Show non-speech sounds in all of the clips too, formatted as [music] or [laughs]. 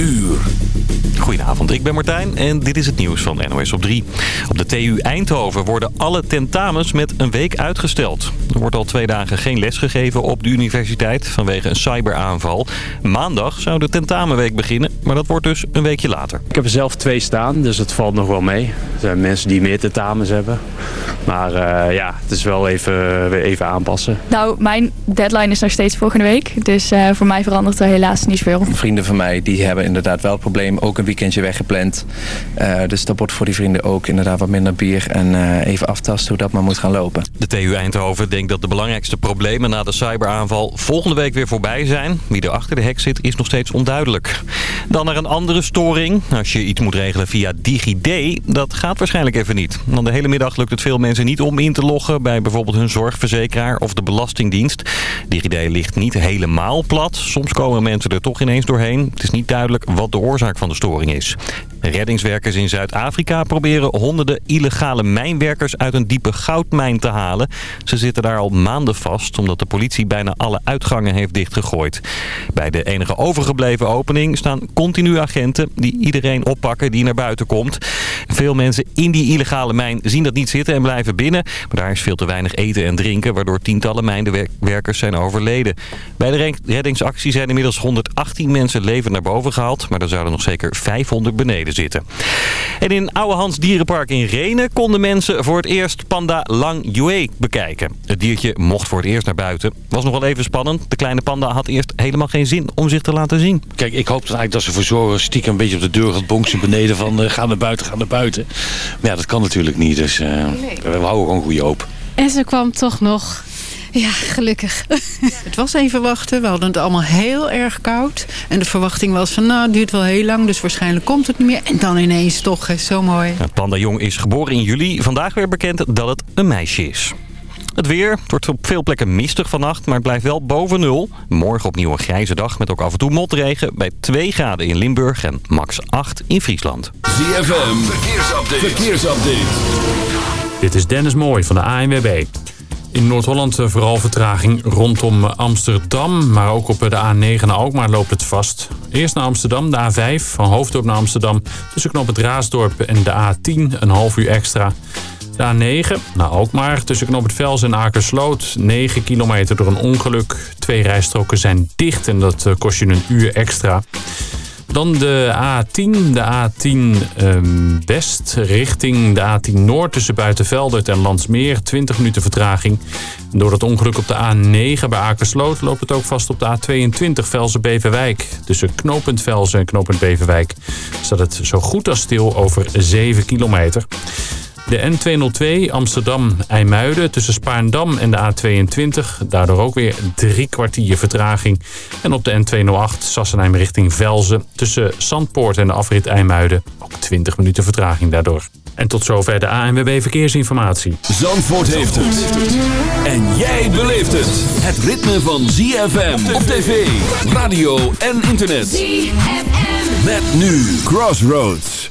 uur. Goedenavond, ik ben Martijn en dit is het nieuws van NOS op 3. Op de TU Eindhoven worden alle tentamens met een week uitgesteld. Er wordt al twee dagen geen les gegeven op de universiteit vanwege een cyberaanval. Maandag zou de tentamenweek beginnen, maar dat wordt dus een weekje later. Ik heb er zelf twee staan, dus het valt nog wel mee. Er zijn mensen die meer tentamens hebben. Maar uh, ja, het is wel even, even aanpassen. Nou, mijn deadline is nog steeds volgende week. Dus uh, voor mij verandert er helaas niet veel. Vrienden van mij die hebben inderdaad wel het probleem. Ook een weekendje weggepland. Uh, dus dat wordt voor die vrienden ook inderdaad wat minder bier. En even aftasten hoe dat maar moet gaan lopen. De TU Eindhoven denkt dat de belangrijkste problemen na de cyberaanval volgende week weer voorbij zijn. Wie er achter de hek zit is nog steeds onduidelijk. Dan naar een andere storing. Als je iets moet regelen via DigiD, dat gaat waarschijnlijk even niet. Want de hele middag lukt het veel mensen niet om in te loggen bij bijvoorbeeld hun zorgverzekeraar of de Belastingdienst. DigiD ligt niet helemaal plat. Soms komen mensen er toch ineens doorheen. Het is niet duidelijk wat de oorzaak van de storing is. Reddingswerkers in Zuid-Afrika proberen honderden illegale mijnwerkers uit een diepe goudmijn te halen. Ze zitten daar al maanden vast omdat de politie bijna alle uitgangen heeft dichtgegooid. Bij de enige overgebleven opening staan continu agenten die iedereen oppakken die naar buiten komt. Veel mensen in die illegale mijn zien dat niet zitten en blijven binnen. Maar daar is veel te weinig eten en drinken waardoor tientallen mijnwerkers zijn overleden. Bij de reddingsactie zijn inmiddels 118 mensen levend naar boven gehaald. Maar er zouden nog zeker 500 beneden zitten. En in Oude Hans Dierenpark in Renen konden mensen voor het eerst panda Lang Yue bekijken. Het diertje mocht voor het eerst naar buiten. Was nog wel even spannend. De kleine panda had eerst helemaal geen zin om zich te laten zien. Kijk, ik hoop eigenlijk dat ze voor zorgen stiekem een beetje op de deur gaat bonksen beneden van uh, ga naar buiten, ga naar buiten. Maar ja, dat kan natuurlijk niet. Dus uh, nee. we houden gewoon goede hoop. En ze kwam toch nog ja, gelukkig. [laughs] Het was even wachten. We hadden het allemaal heel erg koud. En de verwachting was van, nou, het duurt wel heel lang. Dus waarschijnlijk komt het niet meer. En dan ineens toch, zo mooi. Panda Jong is geboren in juli. Vandaag weer bekend dat het een meisje is. Het weer. Het wordt op veel plekken mistig vannacht, maar het blijft wel boven nul. Morgen opnieuw een grijze dag met ook af en toe motregen. Bij 2 graden in Limburg en max 8 in Friesland. ZFM, verkeersupdate. verkeersupdate. Dit is Dennis Mooij van de ANWB. In Noord-Holland vooral vertraging rondom Amsterdam. Maar ook op de A9 naar Alkmaar loopt het vast. Eerst naar Amsterdam, de A5 van Hoofddorp naar Amsterdam. Tussen knop het Raasdorp en de A10 een half uur extra. De A9 naar Alkmaar tussen Knop het Vels en Akersloot. 9 kilometer door een ongeluk. Twee rijstroken zijn dicht en dat kost je een uur extra. Dan de A10, de A10 um, West richting de A10 Noord tussen Buitenveldert en Landsmeer. 20 minuten vertraging. Door het ongeluk op de A9 bij Akersloot loopt het ook vast op de A22 Velzen-Beverwijk. Tussen knooppunt Velzen en knooppunt Beverwijk staat het zo goed als stil over 7 kilometer. De N202 Amsterdam-IJmuiden tussen Spaarndam en de A22. Daardoor ook weer drie kwartier vertraging. En op de N208 Sassenheim richting Velzen tussen Zandpoort en de afrit IJmuiden. Ook 20 minuten vertraging daardoor. En tot zover de ANWB Verkeersinformatie. Zandvoort heeft het. En jij beleeft het. Het ritme van ZFM op tv, radio en internet. ZFM. Met nu Crossroads.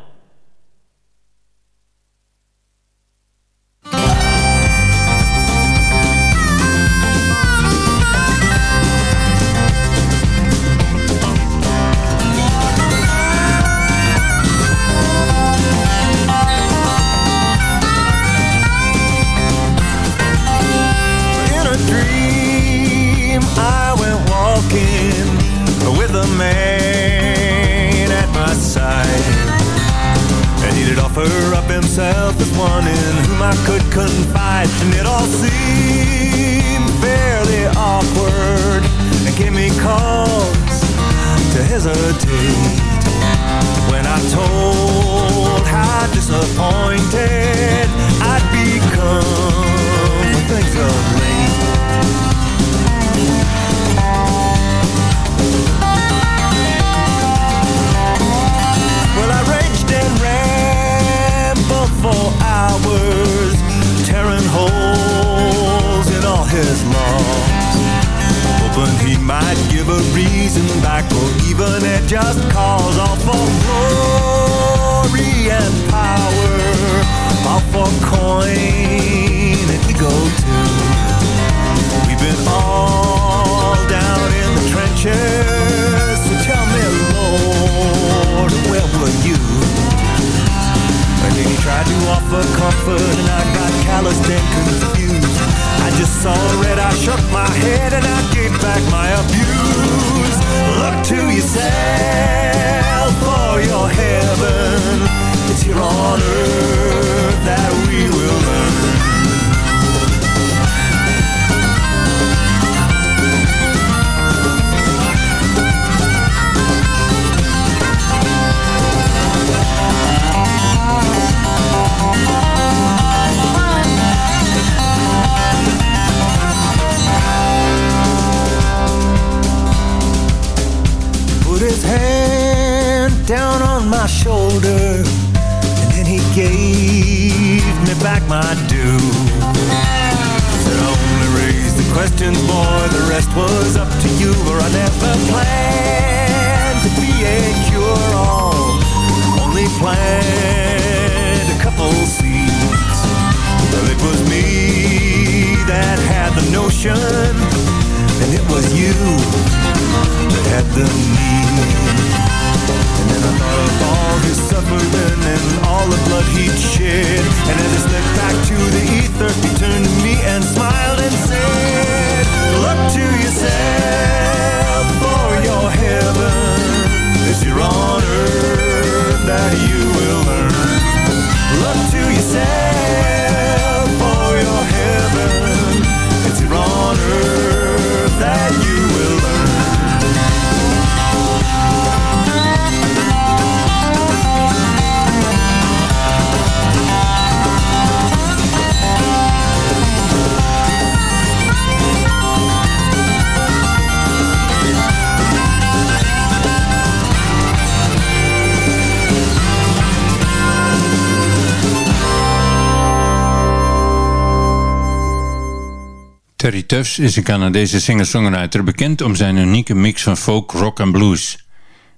Is een Canadese singer-songwriter bekend om zijn unieke mix van folk, rock en blues.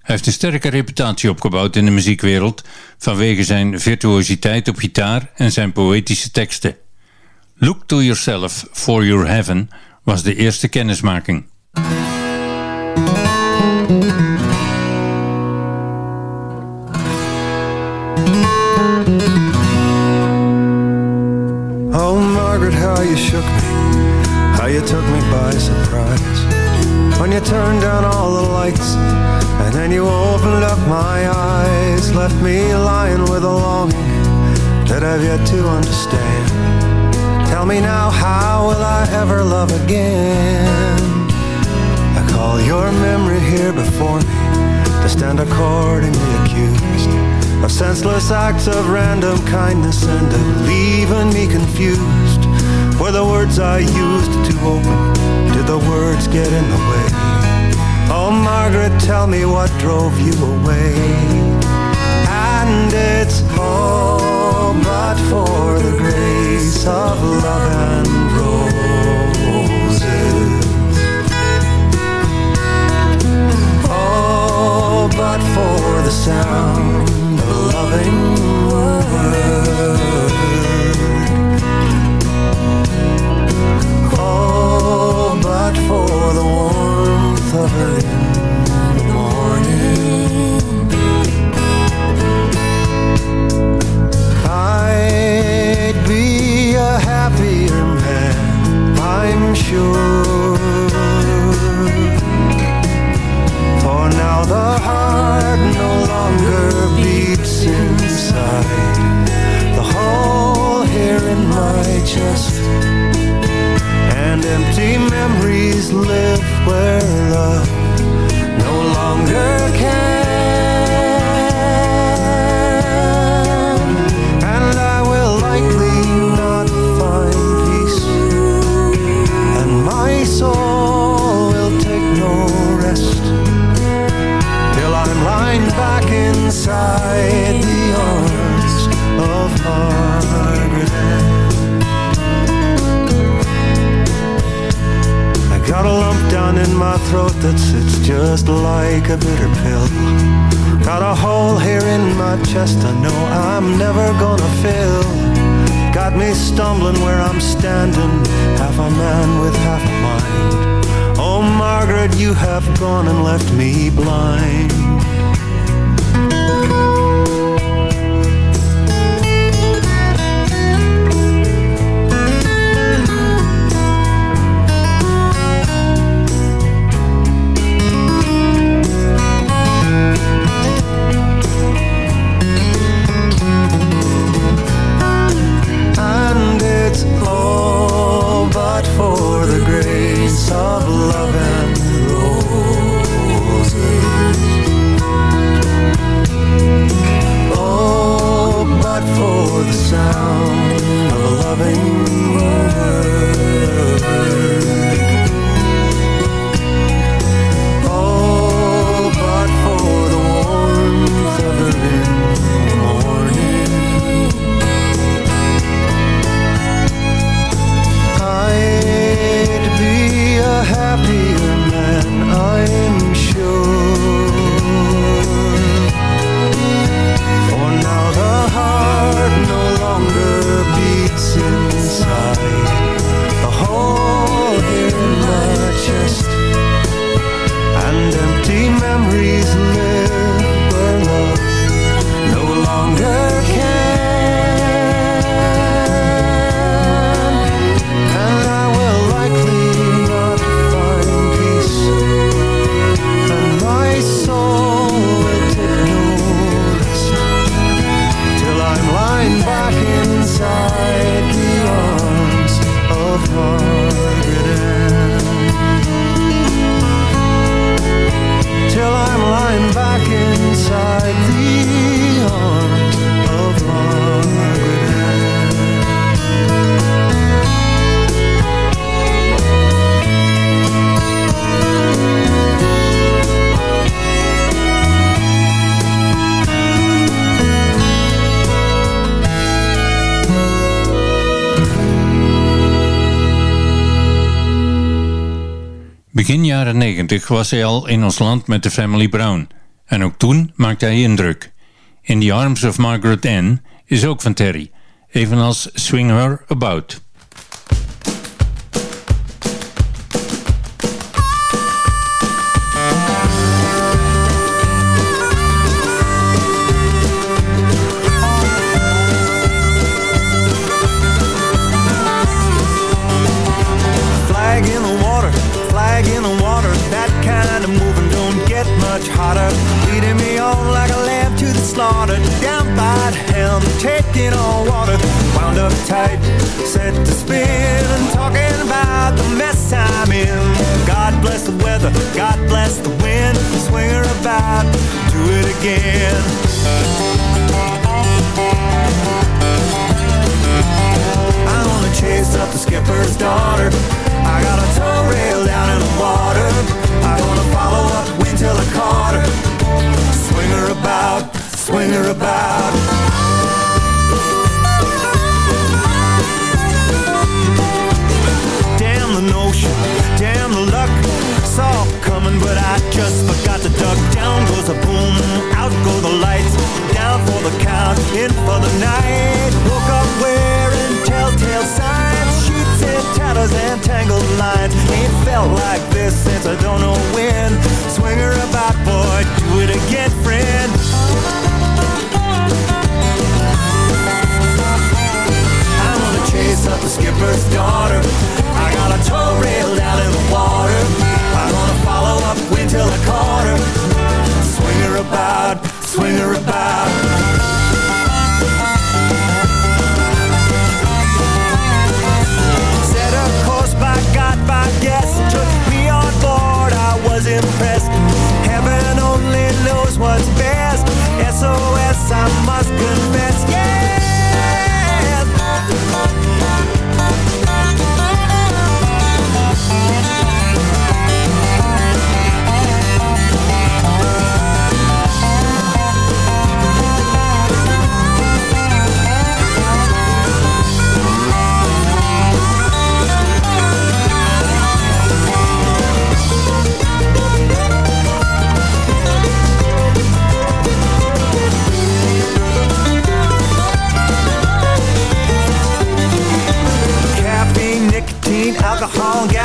Hij heeft een sterke reputatie opgebouwd in de muziekwereld vanwege zijn virtuositeit op gitaar en zijn poëtische teksten. Look to Yourself for Your Heaven was de eerste kennismaking. Oh, Margaret, how you shook me, how you took me by surprise. When you turned down all the lights, and then you opened up my eyes, left me lying with a longing that I've yet to understand. Tell me now, how will I ever love again? I call your memory here before me to stand accordingly accused of senseless acts of random kindness and of leaving me confused. Were the words I used too open? Did the words get in the way? Oh, Margaret, tell me what drove you away. And it's all but for the grace of love and roses. Oh, but for the sound of loving word. But for the warmth of her in the morning. I'd be a happier man, I'm sure. For now the heart no longer beats inside the hole here in my chest. And empty memories live where love no longer I got a lump down in my just like a bitter pill. Got a hole here in my chest I know I'm never gonna fill. Got me stumbling where I'm standing, half a man with half a mind. Oh, Margaret, you have gone and left me blind. But for the grace of love and roses. Oh, but for the sound of a loving a was hij al in ons land met de Family Brown. En ook toen maakte hij indruk. In the Arms of Margaret Ann is ook van Terry. Evenals Swing Her About. Set to spin. Talking about the mess I'm in. God bless the weather, God bless the wind. Swing about, do it again. I wanna chase up the skipper's daughter. I got a tow rail down in the water. I wanna follow up wind till I caught her. Swing her about, swing her about. Just forgot to duck. Down goes a boom, out go the lights. Down for the count, in for the night. Woke up wearing telltale signs. Sheets and tatters and tangled lines. Ain't felt like this since I don't know when. Swing her about, boy, do it again, friend. I wanna chase up the skipper's daughter. I got a tow rail down in the water. Wind till I caught her. Swing her about, swing her about. Set a course by God, by guess. Took me on board, I was impressed. Heaven only knows what's best. SOS, I must confess,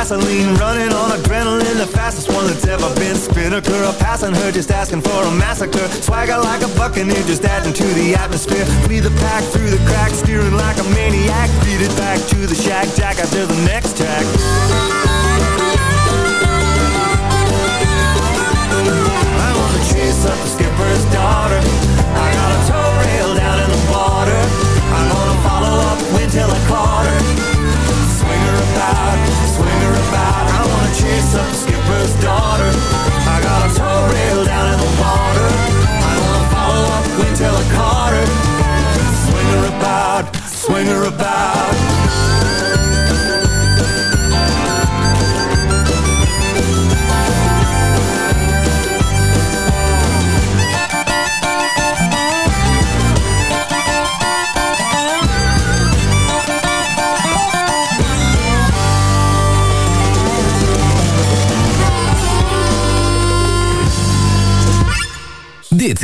gasoline running on adrenaline The fastest one that's ever been. Spinnaker A passing her just asking for a massacre. Swagger like a buccaneer just adding to the atmosphere. Flee the pack through the cracks Steering like a maniac. Beat it back to the shack Jack after the next track. I wanna chase up the skipper's daughter. I got a tow rail down in the water. I wanna follow up I caught her Swing her about, swing her about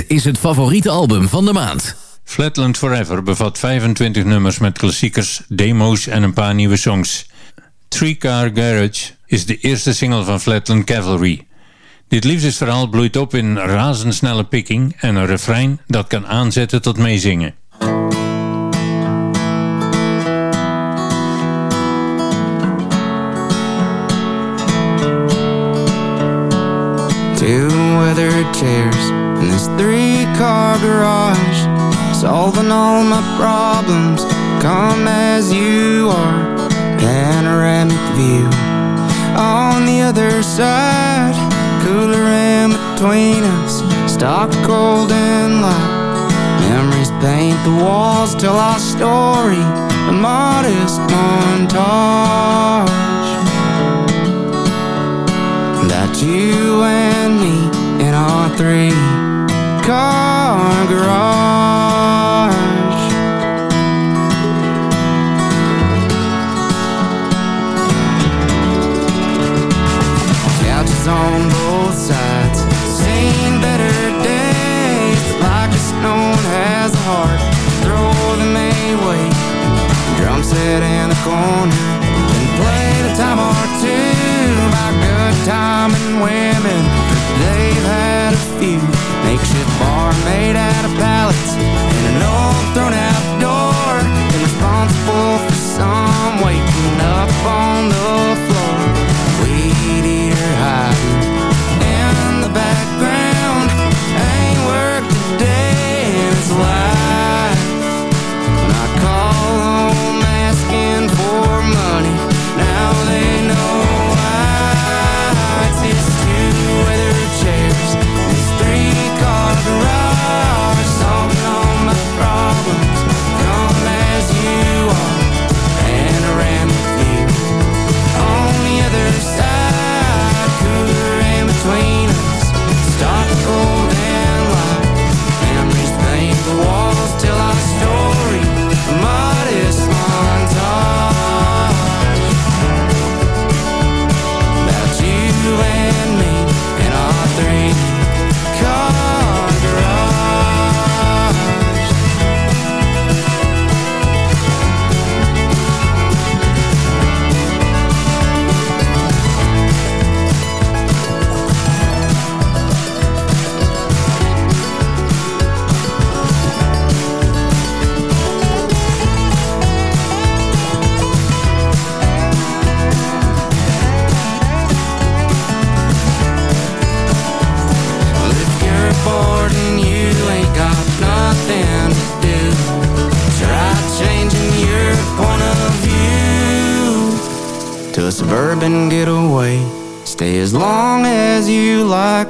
Is het favoriete album van de maand. Flatland Forever bevat 25 nummers met klassiekers, demo's en een paar nieuwe songs. Three Car Garage is de eerste single van Flatland Cavalry. Dit liefdesverhaal bloeit op in razendsnelle picking en een refrein dat kan aanzetten tot meezingen. Garage Solving all my problems. Come as you are Panoramic view. On the other side Cooler in between us. Stock cold and light Memories paint the walls Tell our story. A modest montage. That you and me in our three car garage couches on both sides seen better days. Like a stone has a heart throw them away drum set in the corner and play the time or two. By good time and women they've had makeshift bar made out of pallets and an old thrown out door and responsible for some waking up on the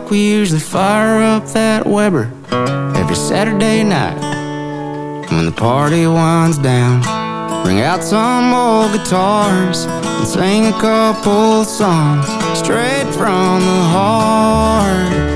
We usually fire up that Weber every Saturday night. When the party winds down, bring out some old guitars and sing a couple songs straight from the heart.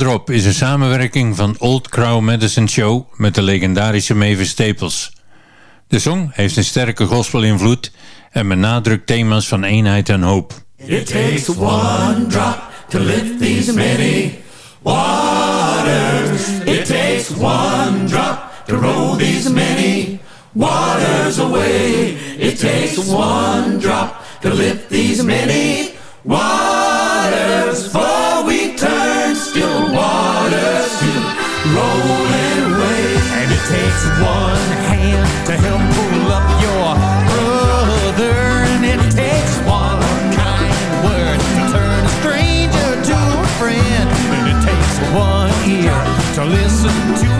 Drop is een samenwerking van Old Crow Medicine Show met de legendarische Mavis Staples. De song heeft een sterke gospelinvloed en benadrukt thema's van eenheid en hoop. It takes one drop to lift these many waters. It takes one drop to roll these many waters away. It takes one drop to lift these many waters. For we still waters to rolling away. And it takes one hand to help pull up your brother. And it takes one kind word to turn a stranger to a friend. And it takes one ear to listen to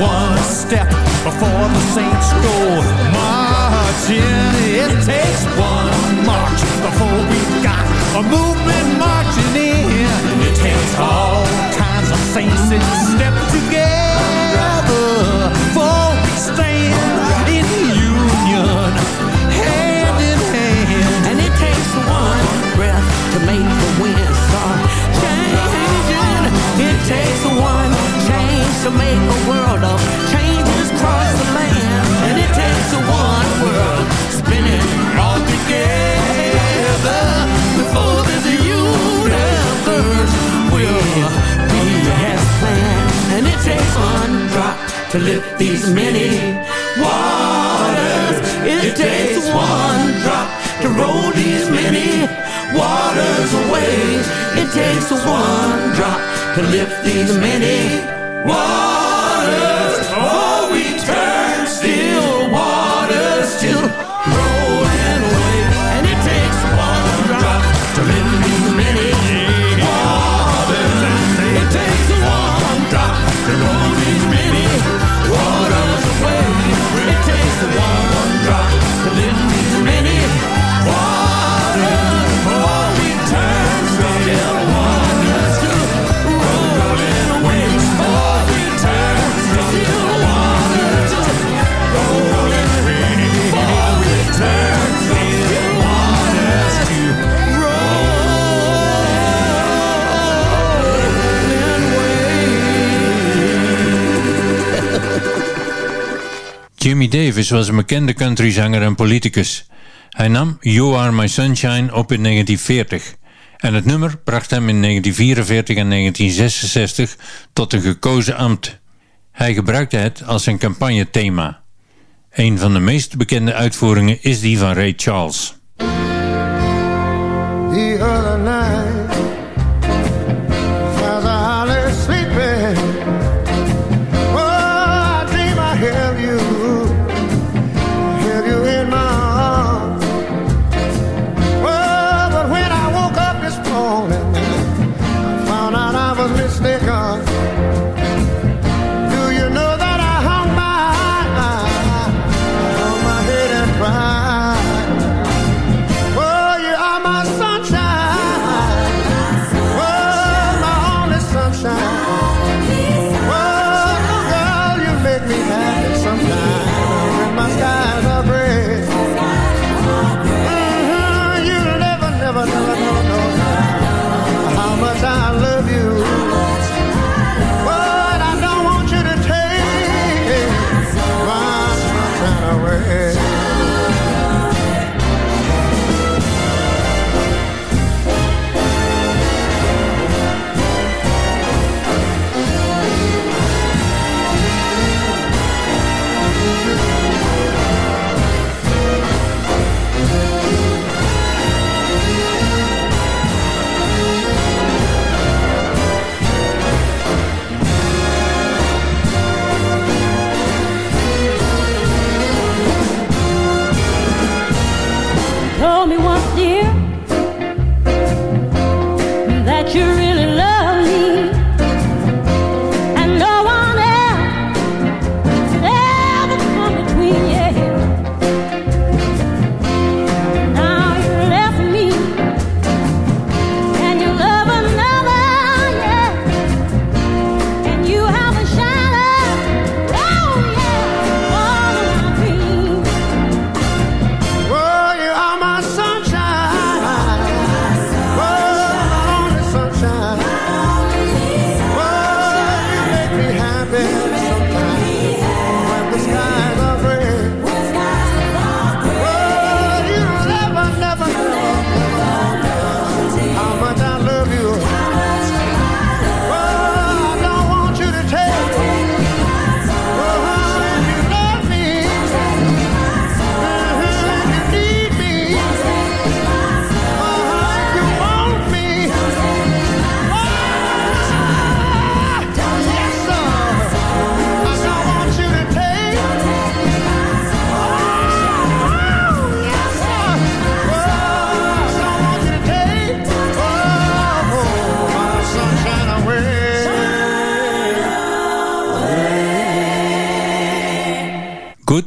one step before the saints go marching. It takes one march before we've got a movement marching in. It takes all kinds of saints that step together for we stand in union, hand in hand. And it takes one breath to make the wind start changing. It takes one to make a world of changes cross the land. And it takes one world spinning all together before this universe will be as planned. And it takes one drop to lift these many waters. It takes one drop to roll these many waters away. It takes one drop to lift these many waters. Davis was een bekende countryzanger en politicus. Hij nam You Are My Sunshine op in 1940 en het nummer bracht hem in 1944 en 1966 tot een gekozen ambt. Hij gebruikte het als zijn campagnethema. Een van de meest bekende uitvoeringen is die van Ray Charles. the other night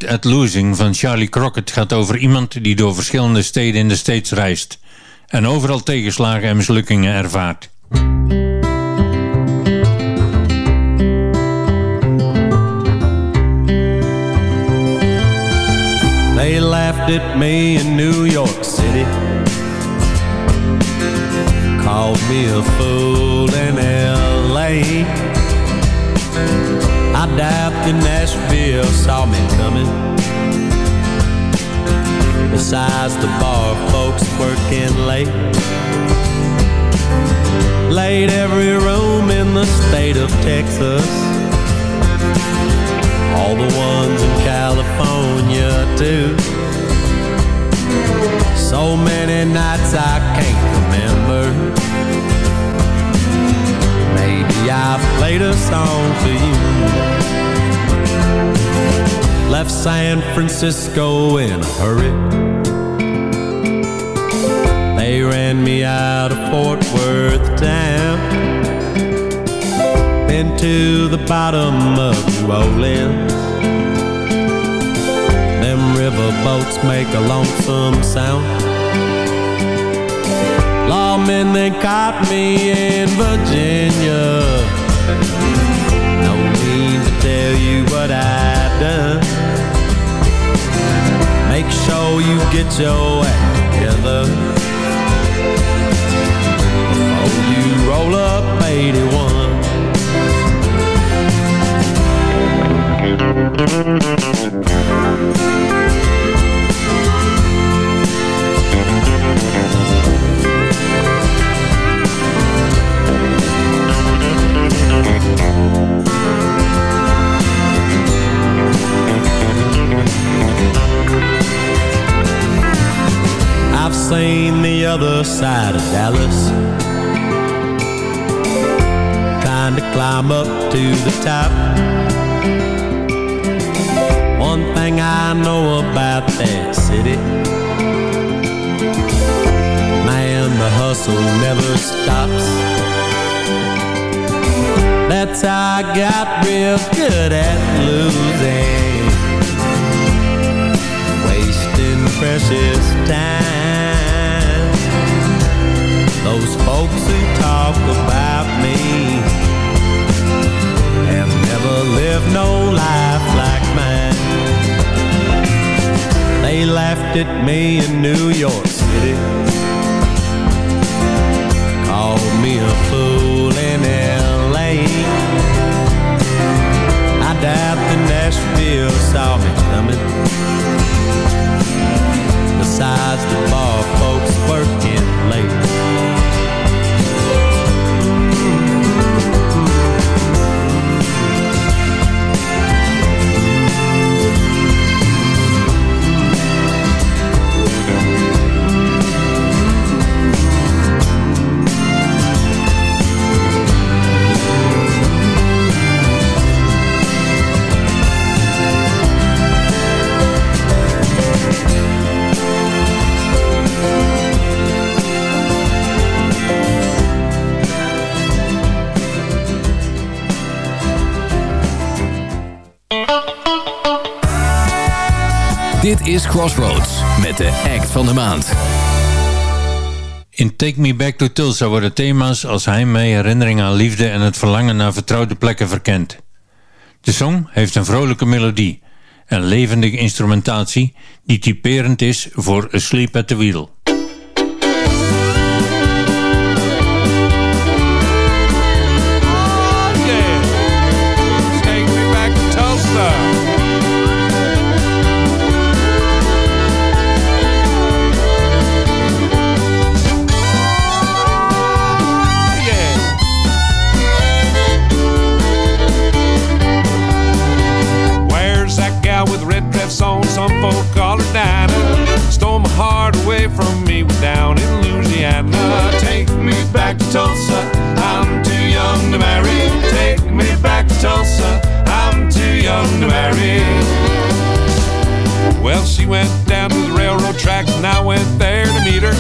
At Losing van Charlie Crockett gaat over iemand die door verschillende steden in de States reist en overal tegenslagen en mislukkingen ervaart. They laughed at me in New York City. Called me a fool in L.A. I doubt that Nashville saw me coming. Besides the bar folks working late. Laid every room in the state of Texas all the ones in California too. So many nights I can't remember. Maybe I played a song for you. Left San Francisco in a hurry. They ran me out of Fort Worth town been to the bottom of New Orleans. Them river boats make a lonesome sound. Lawmen, they caught me in Virginia. No need to tell you what I've done. Make sure you get your act together. Before you roll up 81. Other side of Dallas. Trying to climb up to the top. One thing I know about that city. Man, the hustle never stops. That's how I got real good at losing. Wasting precious time Those folks who talk about me Have never lived no life like mine They laughed at me in New York City Called me a fool in L.A. I doubt that Nashville saw me coming Besides the bar folks working is Crossroads met de act van de maand. In Take Me Back to Tulsa worden thema's als heimwee, herinnering aan liefde en het verlangen naar vertrouwde plekken verkend. De song heeft een vrolijke melodie en levendige instrumentatie die typerend is voor Asleep at the Wheel. Well, she went down to the railroad tracks and I went there to meet her.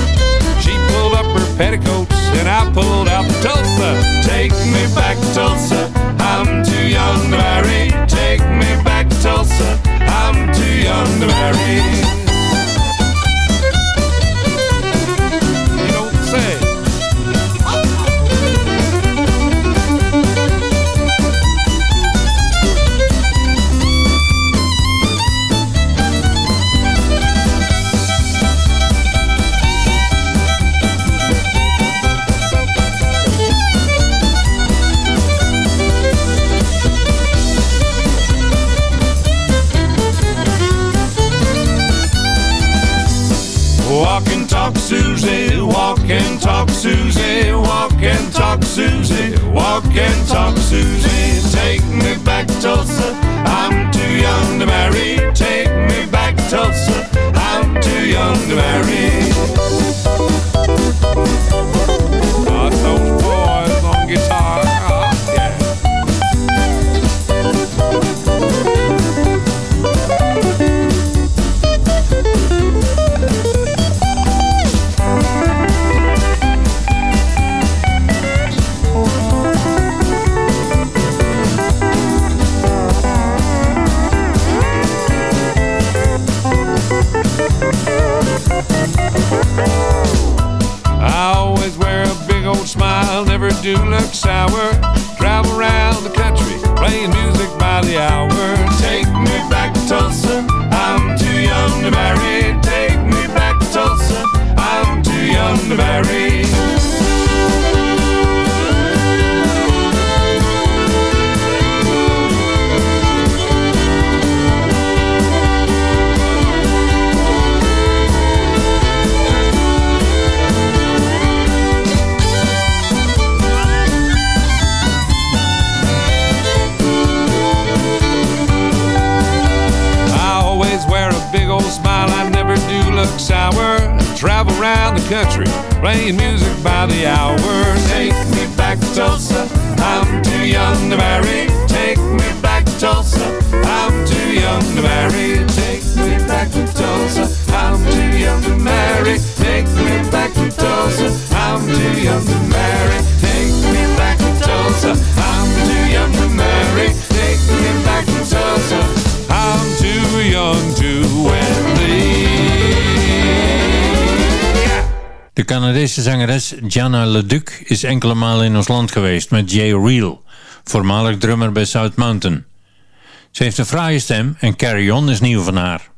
She pulled up her petticoats and I pulled out the Tulsa. Take me back Tulsa. I'm too young to marry. Take me back Tulsa. I'm too young to marry. Walk and talk Susie, walk and talk Susie, walk and talk Susie, walk and talk Susie. Take me back Tulsa, I'm too young to marry. Take me back Tulsa, I'm too young to marry. To marry. Take me back to Tulsa, I'm too young to marry. Look sour. Travel around the country, playing music by the hour. Take me back to Tulsa, I'm too young to marry. Take me back to Tulsa, I'm too young to marry. Take me back to Tulsa, I'm too young to marry. Take me back to Tulsa, I'm too young to marry. Take me back to Tulsa, I'm too young to marry. De Canadese zangeres Gianna Leduc is enkele malen in ons land geweest met Jay Reel, voormalig drummer bij South Mountain. Ze heeft een fraaie stem en Carry On is nieuw van haar.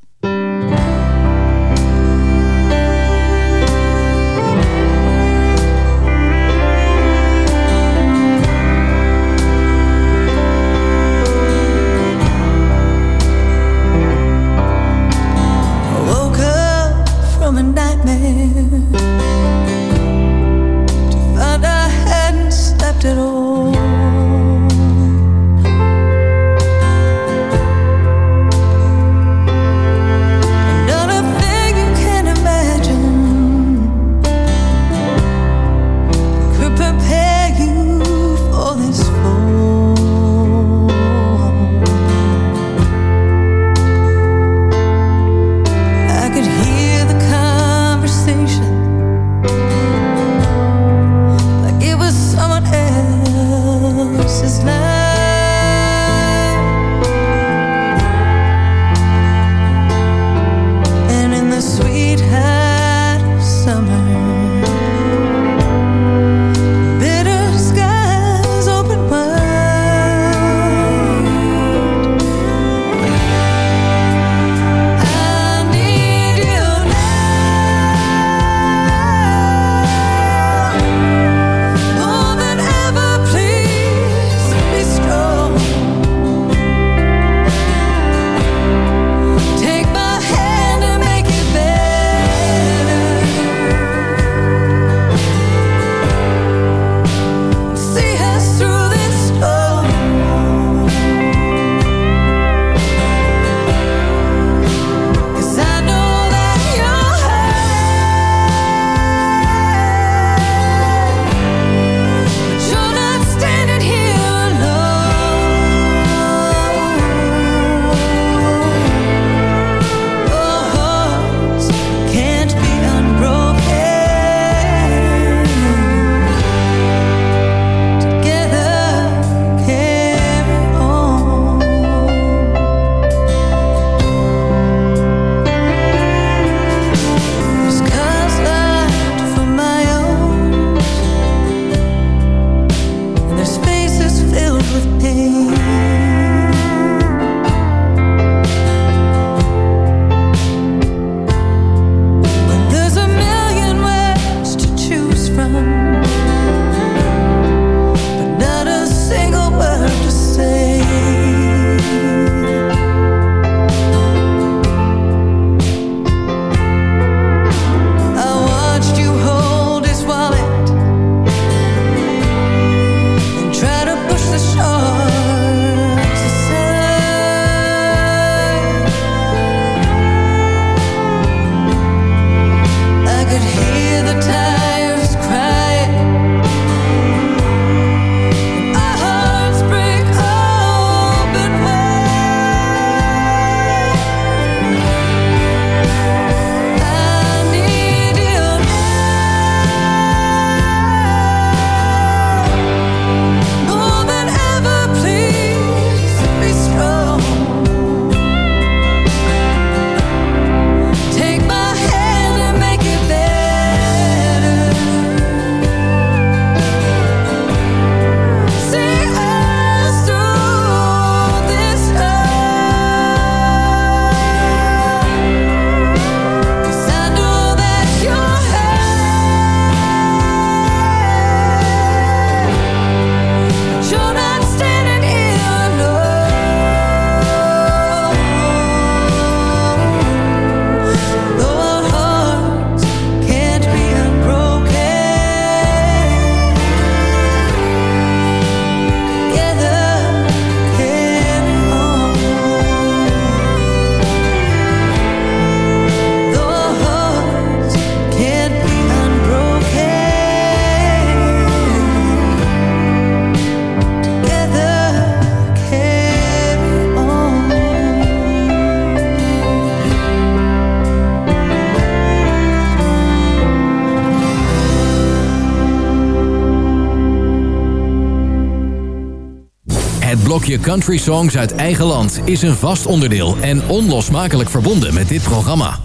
country songs uit eigen land is een vast onderdeel en onlosmakelijk verbonden met dit programma.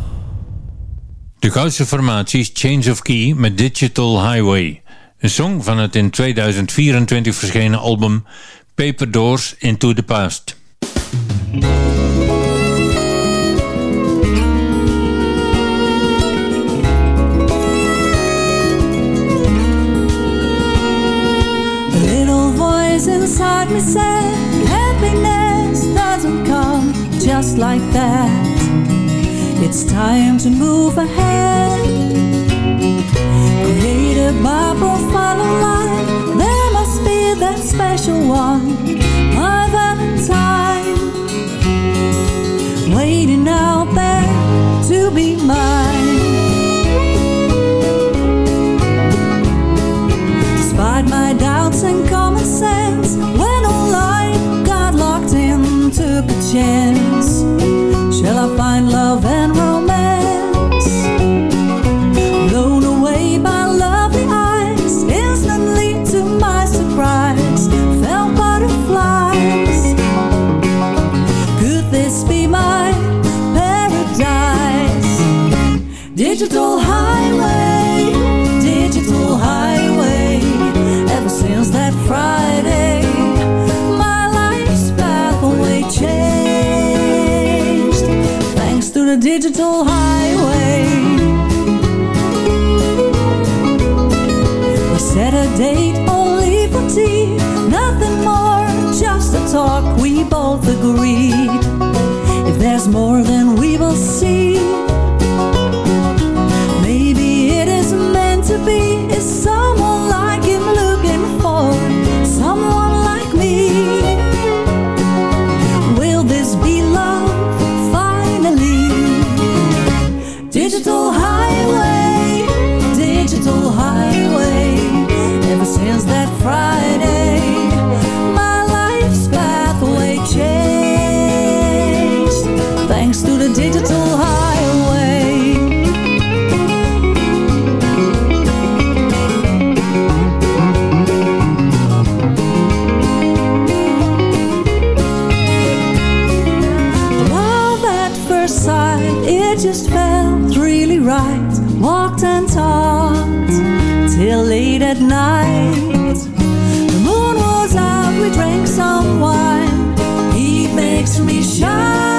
De Goudse formatie Change of Key met Digital Highway. Een song van het in 2024 verschenen album Paper Doors Into the Past. just like that. It's time to move ahead. agreed. If there's more, then we will see. till late at night. The moon was out, we drank some wine. He makes me shine.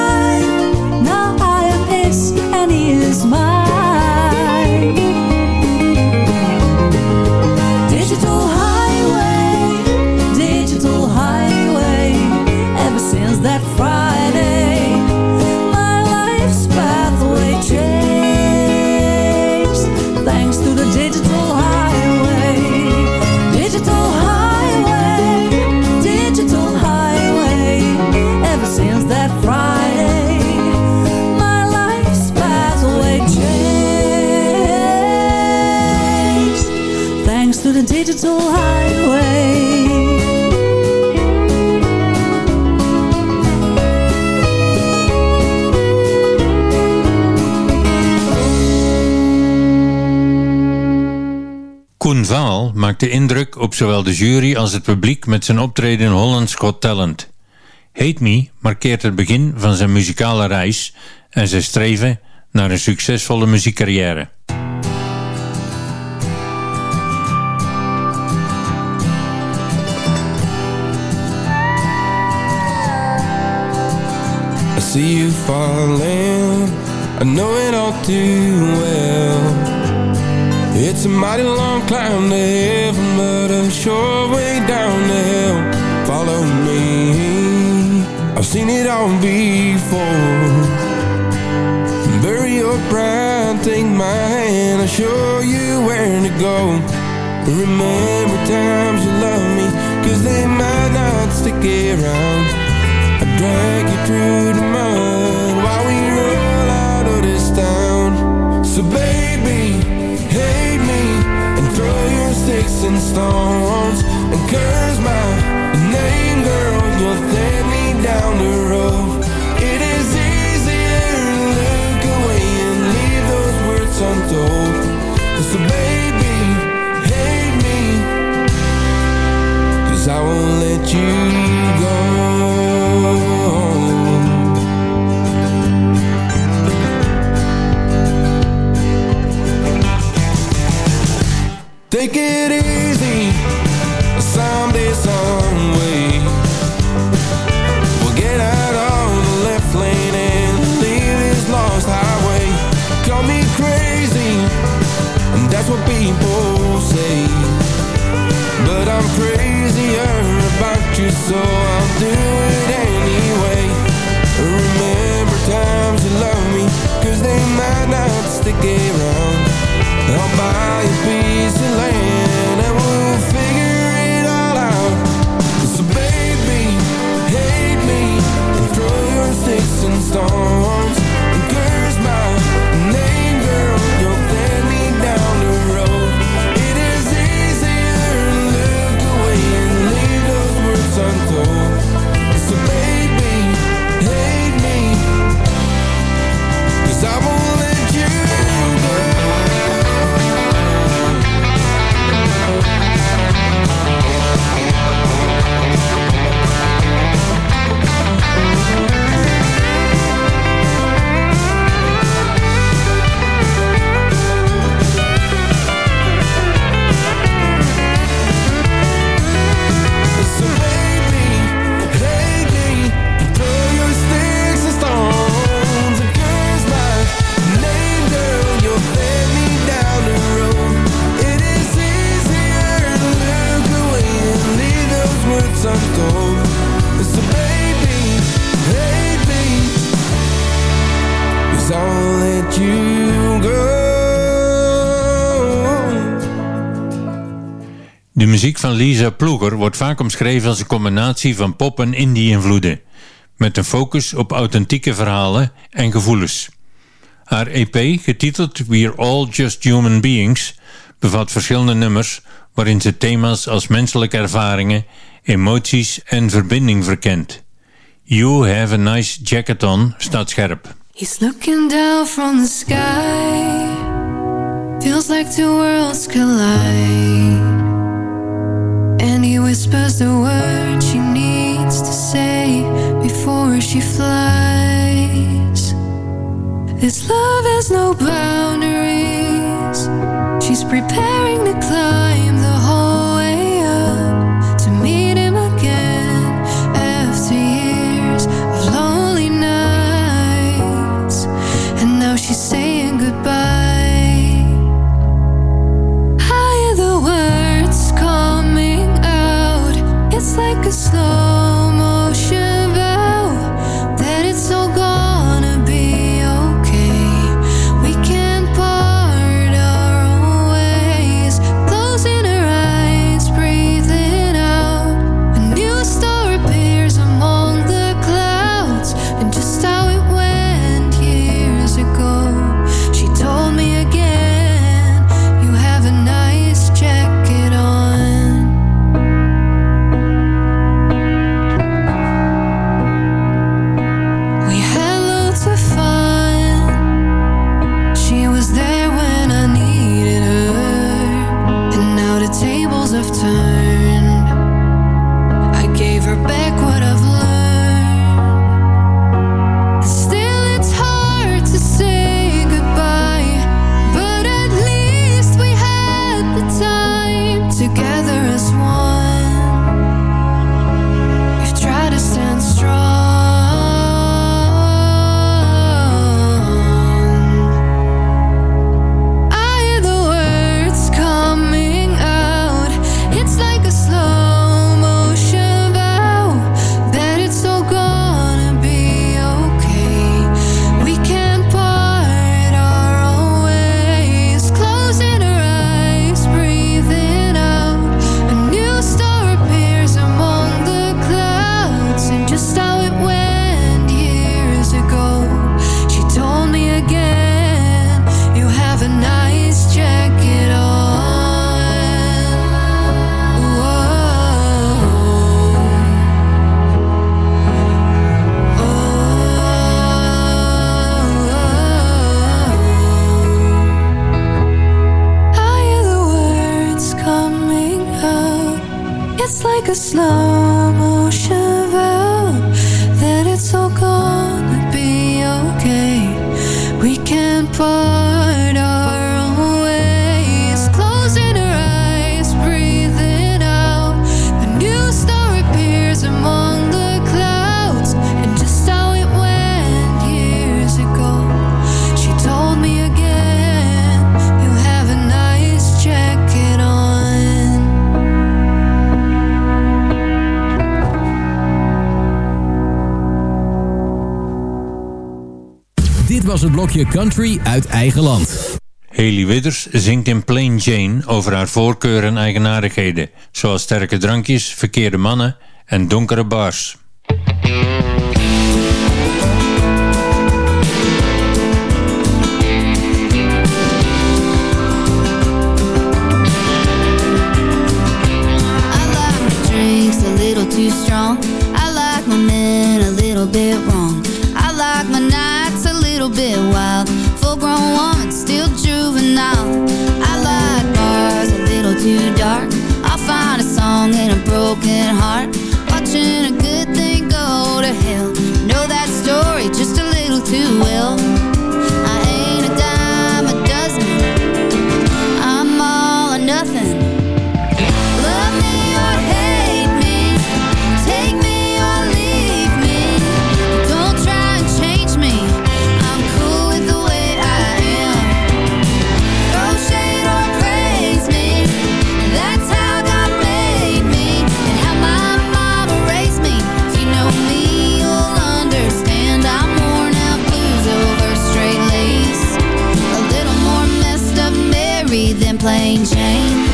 Maakte indruk op zowel de jury als het publiek met zijn optreden in Holland's Got Talent. Hate Me markeert het begin van zijn muzikale reis en zijn streven naar een succesvolle muziekcarrière. I see you falling, I know it all too well. It's a mighty long climb to heaven, but a short way down the hill. Follow me, I've seen it all before. Bury your pride, take my hand, I'll show you where to go. Remember times you loved me, cause they might not stick around. I drag you through the mud while we roll out of this town. So baby, sticks stones and curse my name, girl. You'll take me down the road. It is easier to look away and leave those words untold. So baby, hate me, cause I won't let you go. Take it easy, I'll do it anyway. Remember times you loved me, 'cause they might not stick around. I'll buy you Lisa Ploeger wordt vaak omschreven als een combinatie van pop- en indie-invloeden, met een focus op authentieke verhalen en gevoelens. Haar EP, getiteld We're All Just Human Beings, bevat verschillende nummers waarin ze thema's als menselijke ervaringen, emoties en verbinding verkent. You Have a Nice Jacket On staat scherp. He's looking down from the sky. Feels like two worlds collide. Whispers the words she needs to say before she flies. This love has no boundaries. She's preparing to climb slow blokje country uit eigen land. Haley Withers zingt in Plain Jane over haar voorkeuren en eigenaardigheden, zoals sterke drankjes, verkeerde mannen en donkere bars. than plain Jane.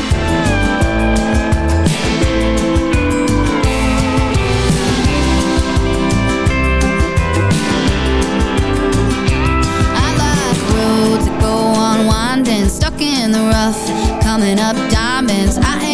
I like roads that go on winding Stuck in the rough Coming up diamonds. I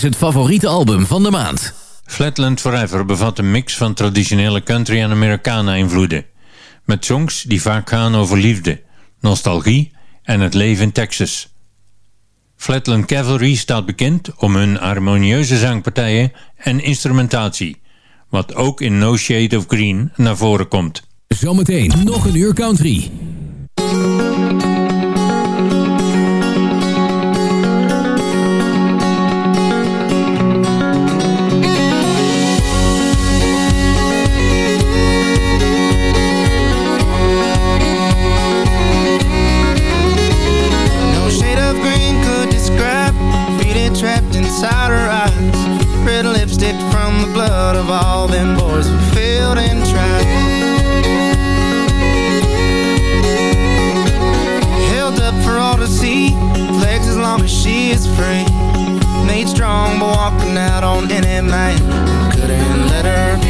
is het favoriete album van de maand. Flatland Forever bevat een mix van traditionele country en Americana-invloeden. Met songs die vaak gaan over liefde, nostalgie en het leven in Texas. Flatland Cavalry staat bekend om hun harmonieuze zangpartijen en instrumentatie. Wat ook in No Shade of Green naar voren komt. Zometeen nog een uur country. Out of all them boys who failed and tried. Held up for all to see, legs as long as she is free. Made strong, but walking out on any man. Couldn't let her be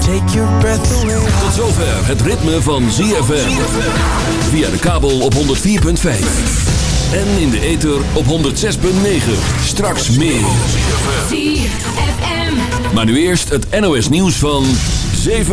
Take your breath away Tot zover het ritme van ZFM. Via de kabel op 104.5. En in de ether op 106.9. Straks meer. Maar nu eerst het NOS nieuws van 7